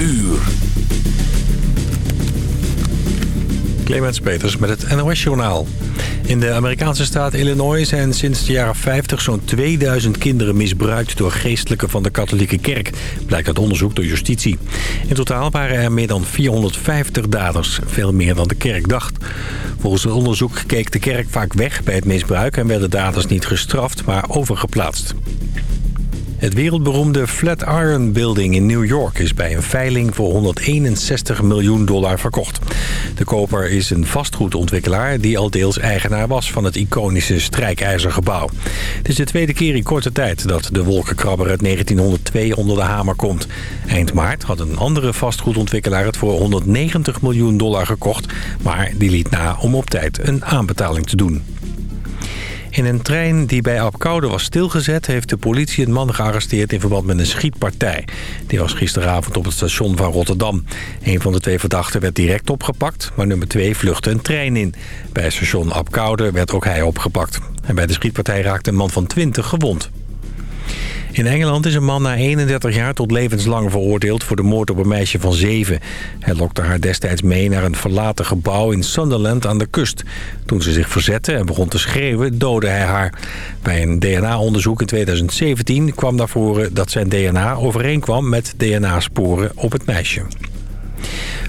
uur. Clemens Peters met het NOS-journaal. In de Amerikaanse staat Illinois zijn sinds de jaren 50 zo'n 2000 kinderen misbruikt door geestelijken van de katholieke kerk, blijkt uit onderzoek door justitie. In totaal waren er meer dan 450 daders, veel meer dan de kerk dacht. Volgens het onderzoek keek de kerk vaak weg bij het misbruik en werden daders niet gestraft, maar overgeplaatst. Het wereldberoemde Flatiron Building in New York is bij een veiling voor 161 miljoen dollar verkocht. De koper is een vastgoedontwikkelaar die al deels eigenaar was van het iconische strijkijzergebouw. Het is de tweede keer in korte tijd dat de wolkenkrabber uit 1902 onder de hamer komt. Eind maart had een andere vastgoedontwikkelaar het voor 190 miljoen dollar gekocht, maar die liet na om op tijd een aanbetaling te doen. In een trein die bij Apkoude was stilgezet... heeft de politie een man gearresteerd in verband met een schietpartij. Die was gisteravond op het station van Rotterdam. Een van de twee verdachten werd direct opgepakt... maar nummer twee vluchtte een trein in. Bij station Apkoude werd ook hij opgepakt. En bij de schietpartij raakte een man van 20 gewond. In Engeland is een man na 31 jaar tot levenslang veroordeeld voor de moord op een meisje van 7. Hij lokte haar destijds mee naar een verlaten gebouw in Sunderland aan de kust. Toen ze zich verzette en begon te schreeuwen, doodde hij haar. Bij een DNA-onderzoek in 2017 kwam naar voren dat zijn DNA overeenkwam met DNA-sporen op het meisje.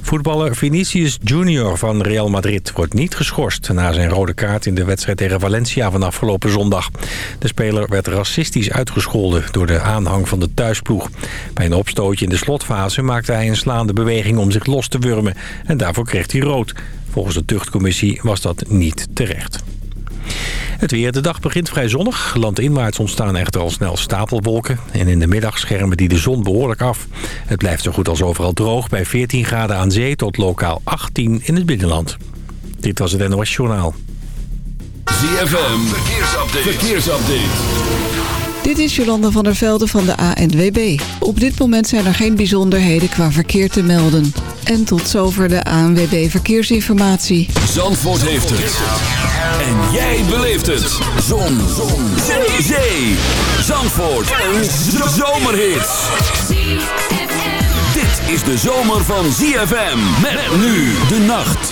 Voetballer Vinicius Junior van Real Madrid wordt niet geschorst... na zijn rode kaart in de wedstrijd tegen Valencia van afgelopen zondag. De speler werd racistisch uitgescholden door de aanhang van de thuisploeg. Bij een opstootje in de slotfase maakte hij een slaande beweging om zich los te wurmen... en daarvoor kreeg hij rood. Volgens de tuchtcommissie was dat niet terecht. Het weer. De dag begint vrij zonnig. Landinwaarts ontstaan echter al snel stapelwolken. En in de middag schermen die de zon behoorlijk af. Het blijft zo goed als overal droog bij 14 graden aan zee tot lokaal 18 in het binnenland. Dit was het NOS Journaal. ZFM. Verkeersupdate. Verkeersupdate. Dit is Jolanda van der Velde van de ANWB. Op dit moment zijn er geen bijzonderheden qua verkeer te melden. En tot zover de ANWB Verkeersinformatie. Zandvoort heeft het. En jij beleeft het. Zon. Zon. Zee. Zandvoort. Een zomerhit. Dit is de zomer van ZFM. Met nu de nacht.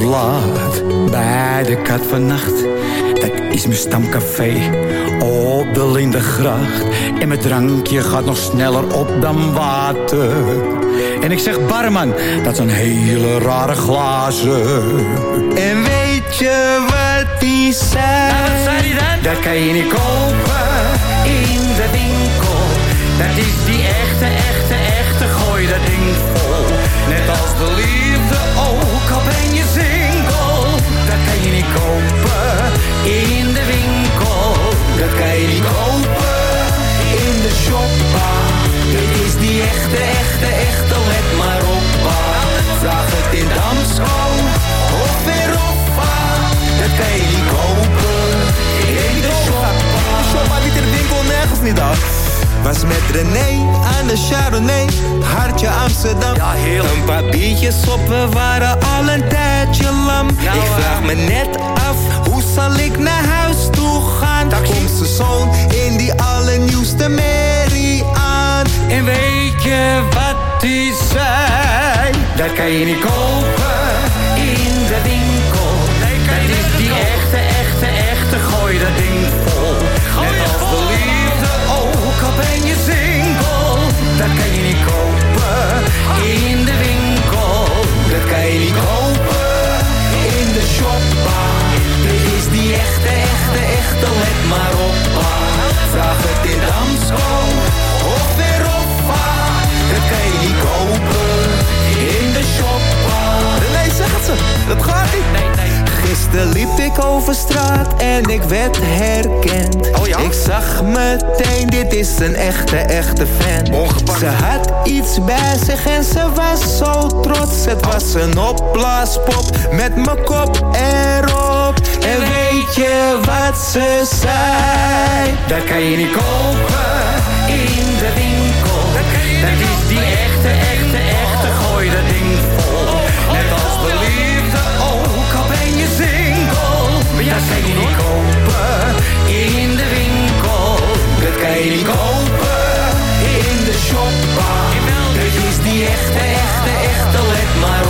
laat bij de kat van nacht. Dat is mijn stamcafé op de Lindengracht. En mijn drankje gaat nog sneller op dan water. En ik zeg barman, dat zijn hele rare glazen. En weet je wat die zei? Nou, wat zei die dan? Dat kan je niet kopen in de winkel. Dat is die echte, echte, echte, gooi dat ding vol. Net als de liefde Dat kan je niet kopen in de shoppa. Dit is die echte, echte, echte, let maar op. Vraag het in Damsko of weer Oppa. Dat kan je niet kopen in de shoppa. Shoppa niet in de winkel, nergens niet af. Was met René aan de Chardonnay, hartje Amsterdam. Ja, heerlijk. Een paar biertjes op, we waren al een tijdje lam. Ja, ik vraag me net af, hoe zal ik naar huis? Daar komt zijn zoon in die allernieuwste merrie aan. En weet je wat die zei? Dat kan je niet kopen in de winkel. dat is die echte, echte, echte, gooi dat ding is een echte, echte fan. Ze had iets bij zich en ze was zo trots. Het was een opblaaspop met mijn kop erop. En weet je wat ze zei? Dat kan je niet kopen in de winkel. Dat is die echte, echte, echte, gooi dat ding vol. Net als de liefde ook, al ben je single. Dat kan je niet kopen. Niet kopen in de shoppa. Dit is die echte, echte, echte, let maar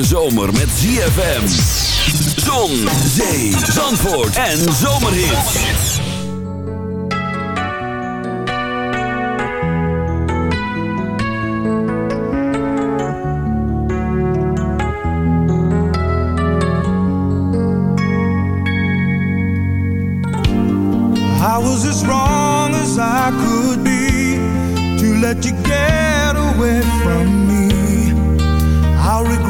hete zomer met ZFM. Zon, zee, zandvoort en zomerhits. I was as wrong as I could be to let you get away from me. I'll regret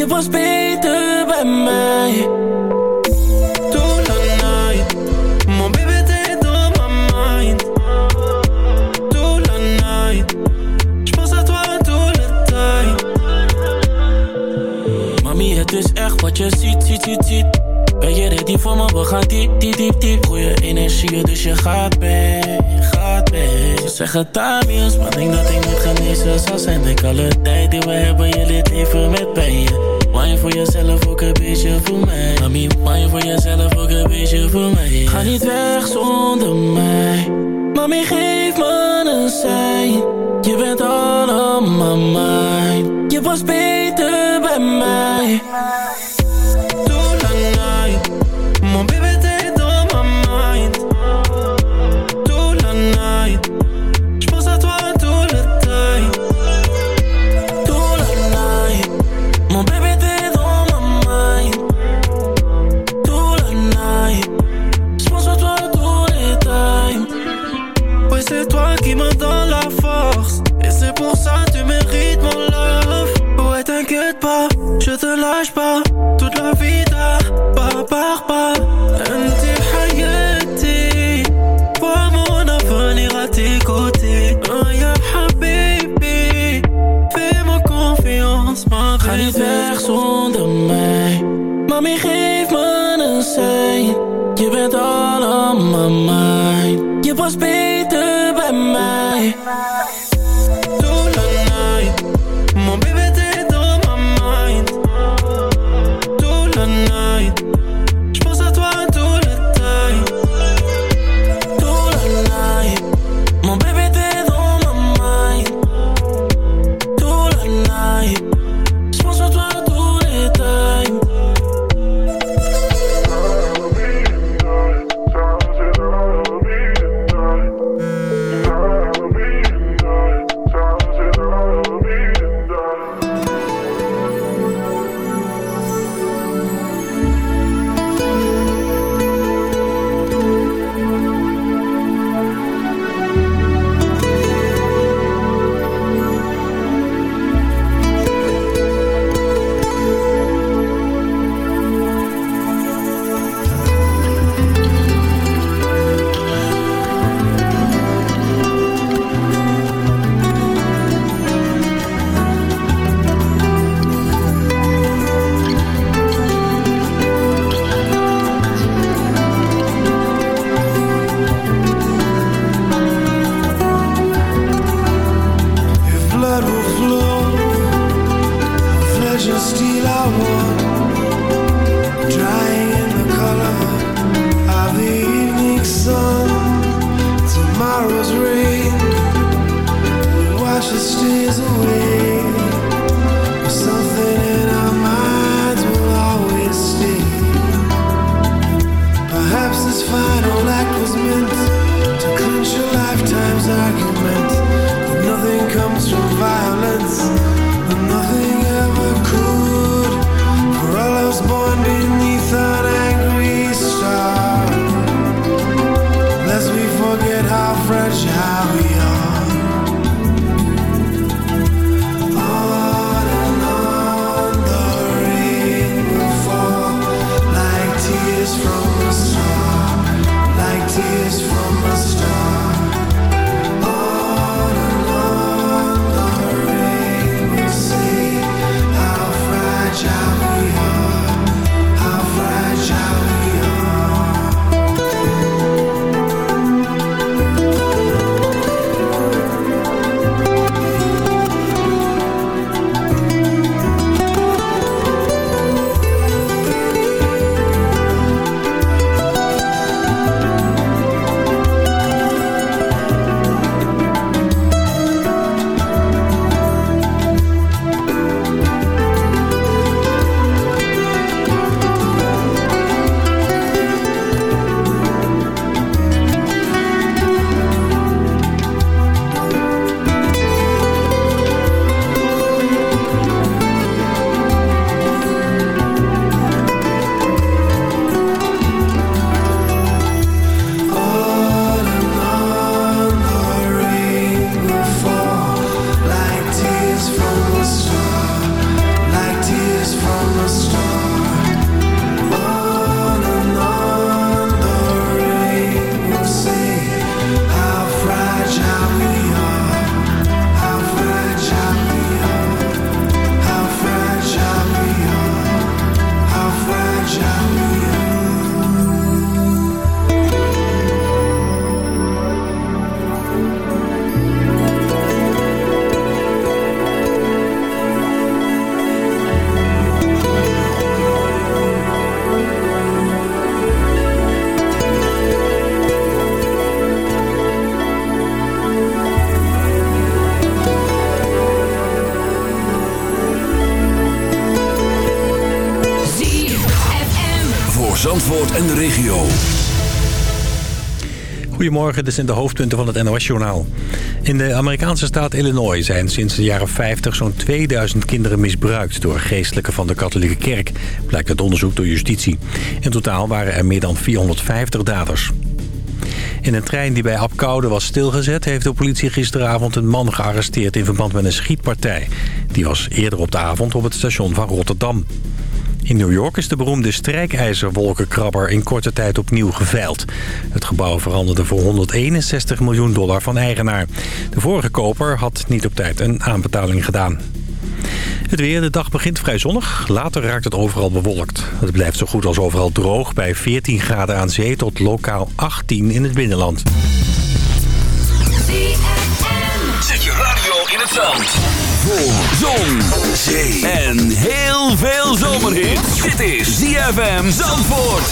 je was beter bij mij. door de night, mon baby t'es dans mijn mind. Toen la night, j'pense à toi door de tijd. Mami, het is echt wat je ziet, ziet, ziet, ziet. Ben je ready voor me? We gaan diep, diep, diep, diep. Goeie energie, dus je gaat mee, gaat mee. Ze zeggen is, maar denk dat ik niet genezen zal zijn. Denk alle tijd die we hebben, je leert even met pijn. Maai voor jezelf ook een beetje voor mij. Mami, maai voor jezelf ook een beetje voor mij. Ga niet weg zonder mij. Mami, geef me een sein Je bent allemaal mijn Je was beter bij mij. En de regio. Goedemorgen, dit zijn de hoofdpunten van het NOS-journaal. In de Amerikaanse staat Illinois zijn sinds de jaren 50 zo'n 2000 kinderen misbruikt... door geestelijke van de katholieke kerk, blijkt uit onderzoek door justitie. In totaal waren er meer dan 450 daders. In een trein die bij Apkoude was stilgezet... heeft de politie gisteravond een man gearresteerd in verband met een schietpartij. Die was eerder op de avond op het station van Rotterdam. In New York is de beroemde strijkijzerwolkenkrabber in korte tijd opnieuw geveild. Het gebouw veranderde voor 161 miljoen dollar van eigenaar. De vorige koper had niet op tijd een aanbetaling gedaan. Het weer, de dag begint vrij zonnig. Later raakt het overal bewolkt. Het blijft zo goed als overal droog bij 14 graden aan zee tot lokaal 18 in het binnenland. Zet je radio in het zand. Voor zon, zee en heel veel zomerhit. Dit is ZFM Zandvoort.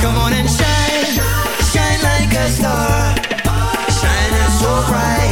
Come on and shine, shine like a star. Shining so bright,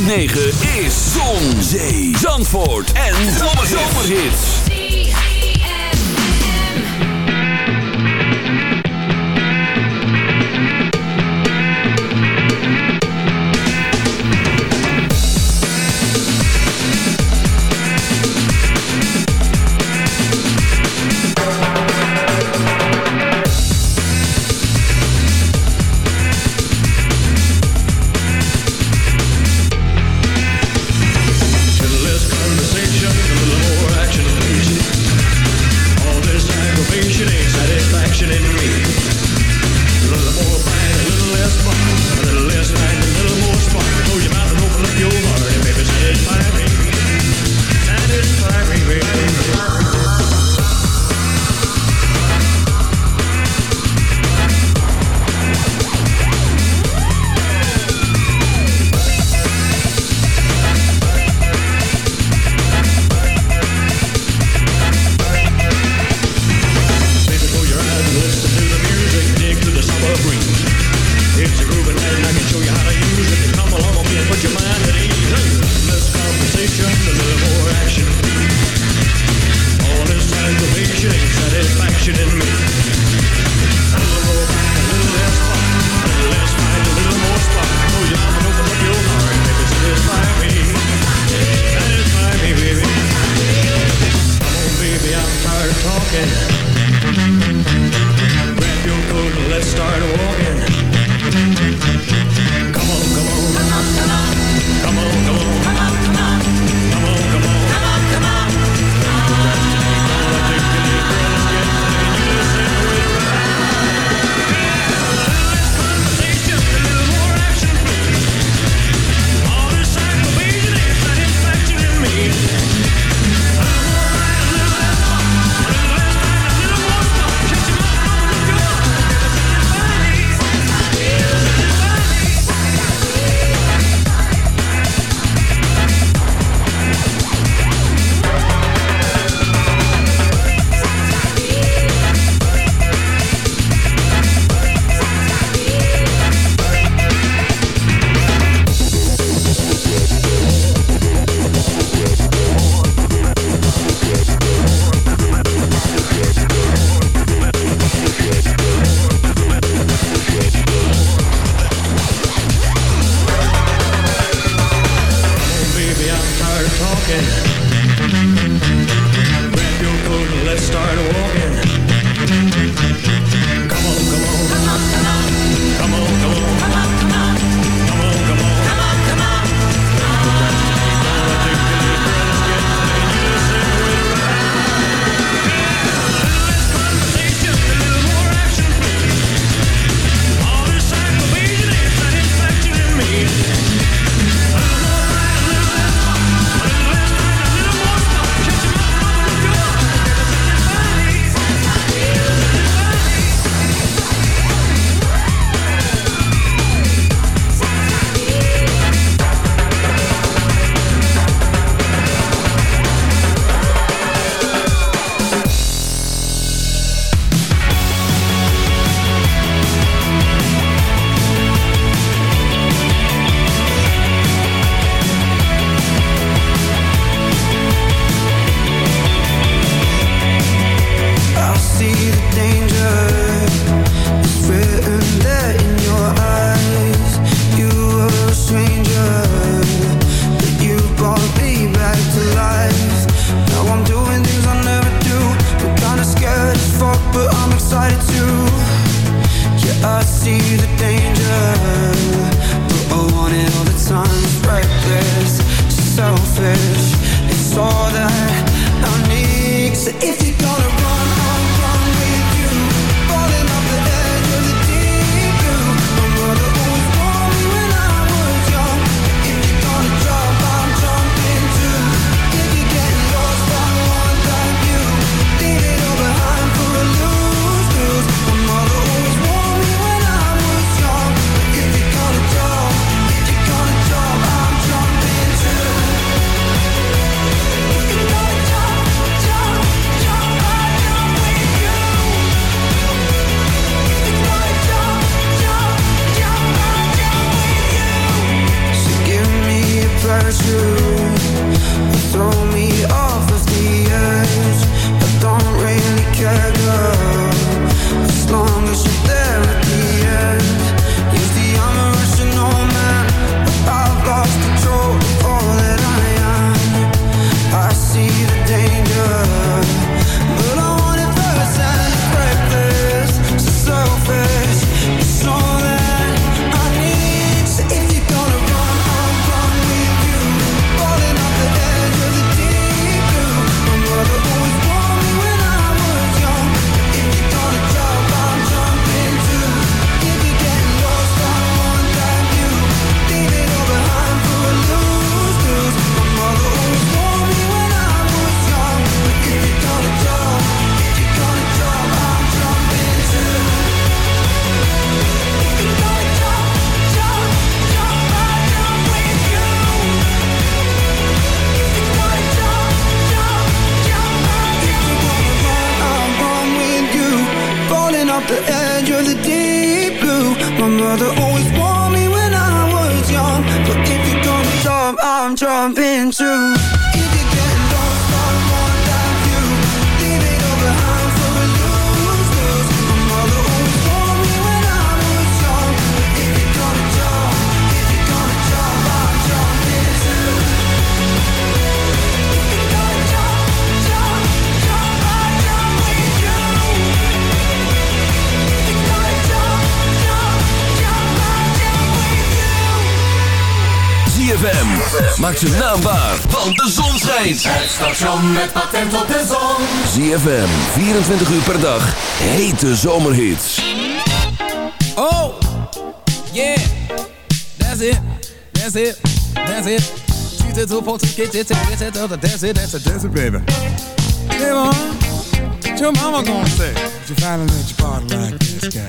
106.9 see the maak zijn naam waar, want de zon schijnt. Het station met patent op de zon. ZFM, 24 uur per dag, hete zomerhits. Oh, yeah, that's it, that's it, that's it. She's a two point get it, that's it, that's it, that's it, that's it, baby. Hey, mom, what your mama gonna say? If you finally let your body like this guy.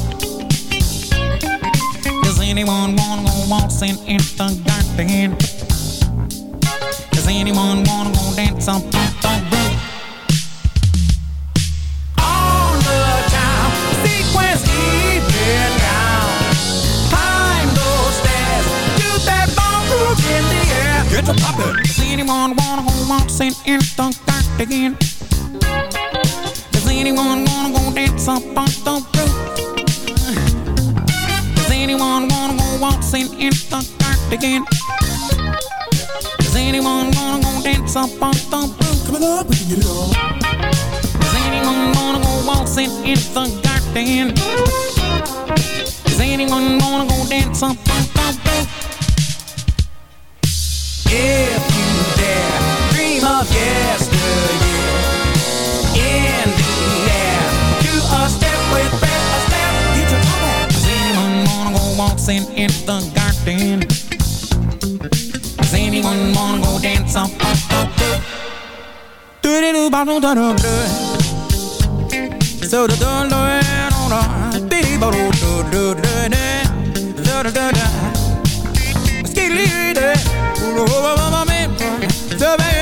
Anyone wanna go waltzing in the garden? Does anyone wanna go dance up on the roof? On the time, sequence even down. Climb those stairs, do that ballroom in the air. Get to poppin'. Does anyone wanna go waltzing in the garden? Does anyone wanna go dance up on the roof? Anyone wanna go waltzing in the garden? Does anyone wanna go dance up on the roof? Coming up, we can get it on. Does anyone wanna go waltzing in the garden? Does anyone wanna go dance up on the roof? If you dare, dream of yesteryear. dancing in the garden. Does anyone wanna go dance up? Do do do ba do. So do do do do do. Be ba do do do do do. Do do do do. Skidly do. Oh oh oh oh me. So baby,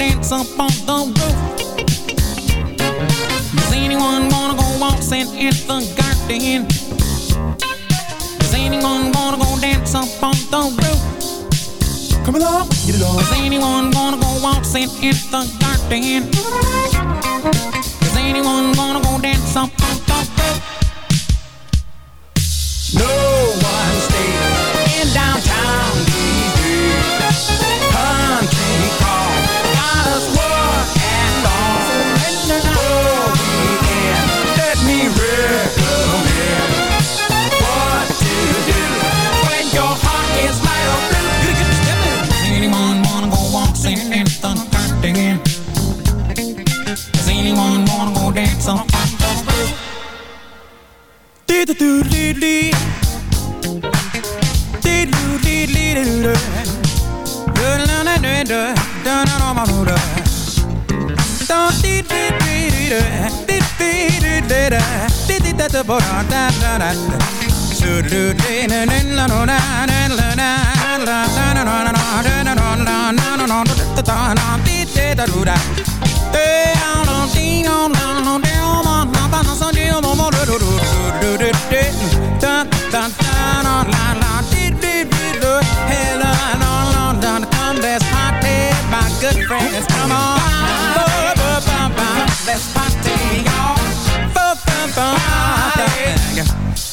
waltzing in the garden? Does anyone wanna go dance up on the roof? Does anyone wanna go waltzing in the garden? Does anyone wanna go dance up on the roof? Come along, get it on. Does anyone wanna go waltzing in the garden? Does anyone wanna go dance up on Dee-dee-doo-dee-dee. Dee-doo-dee-dee-dee-doo. Do-do-do-do-do. Do-do-do-do-do. Do-dee-dee-dee-dee-doo. Dee-dee-dee-dee-doo. Dee-dee-da-da-bo-da-da-da-da. Hey, friends. Come on, let's party, y'all.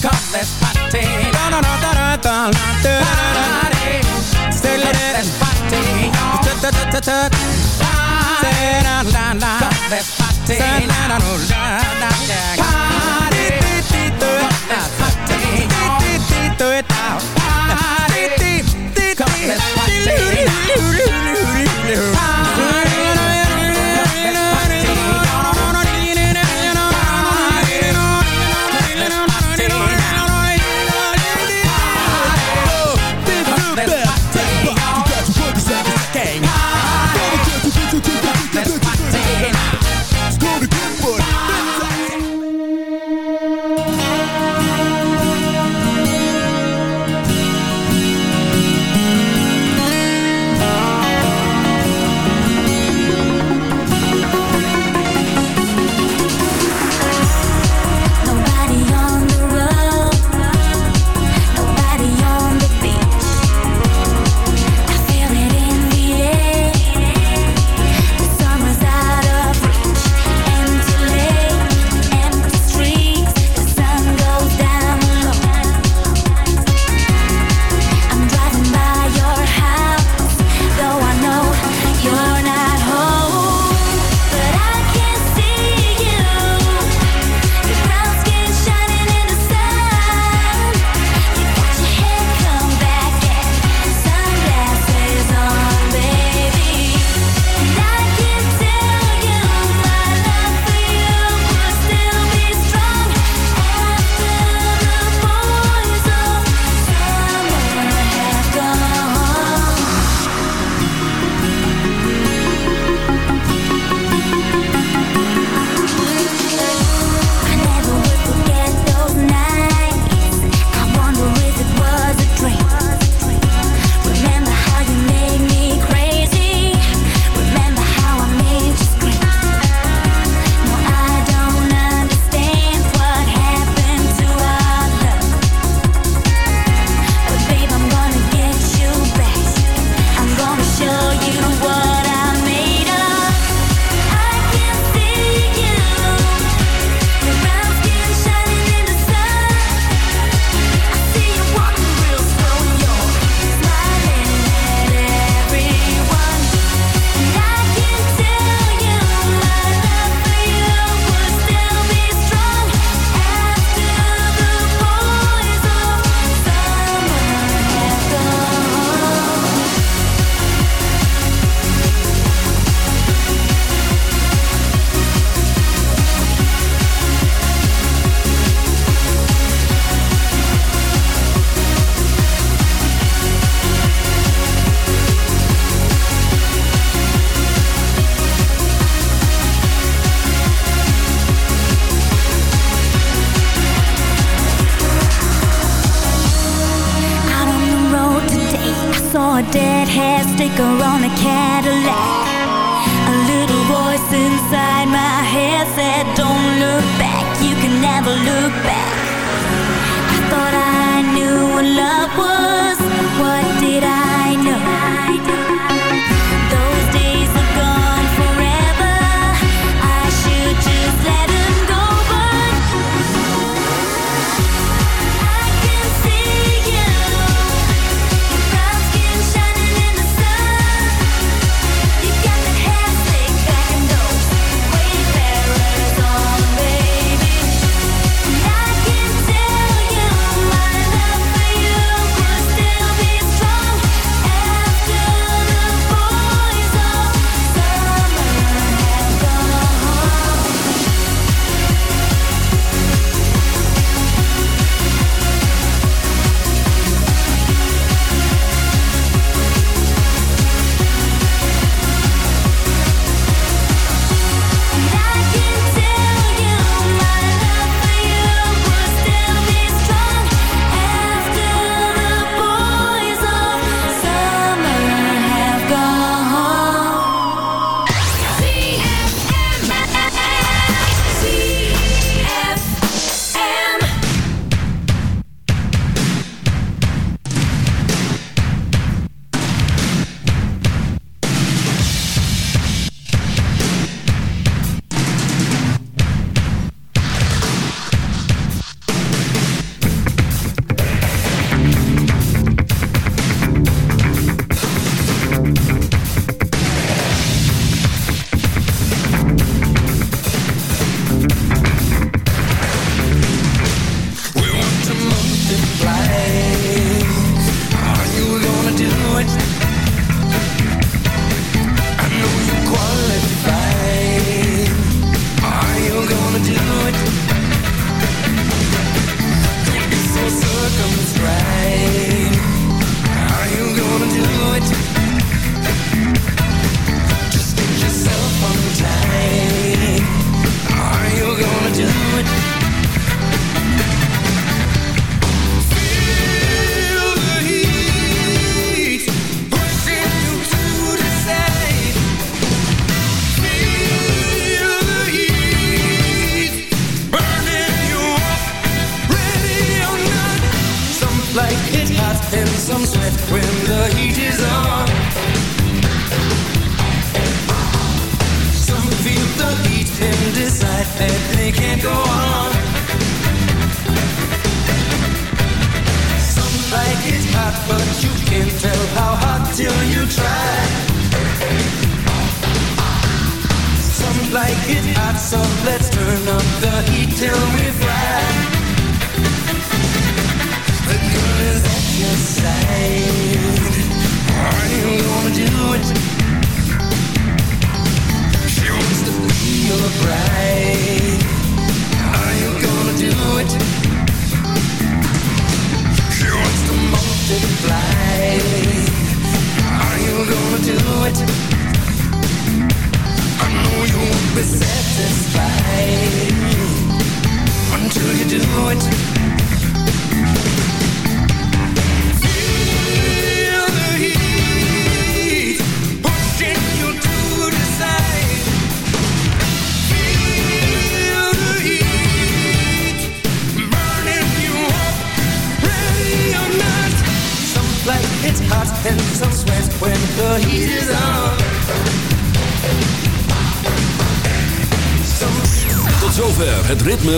Come, let's party. Party, say let's party, y'all. Say la la la, let's party.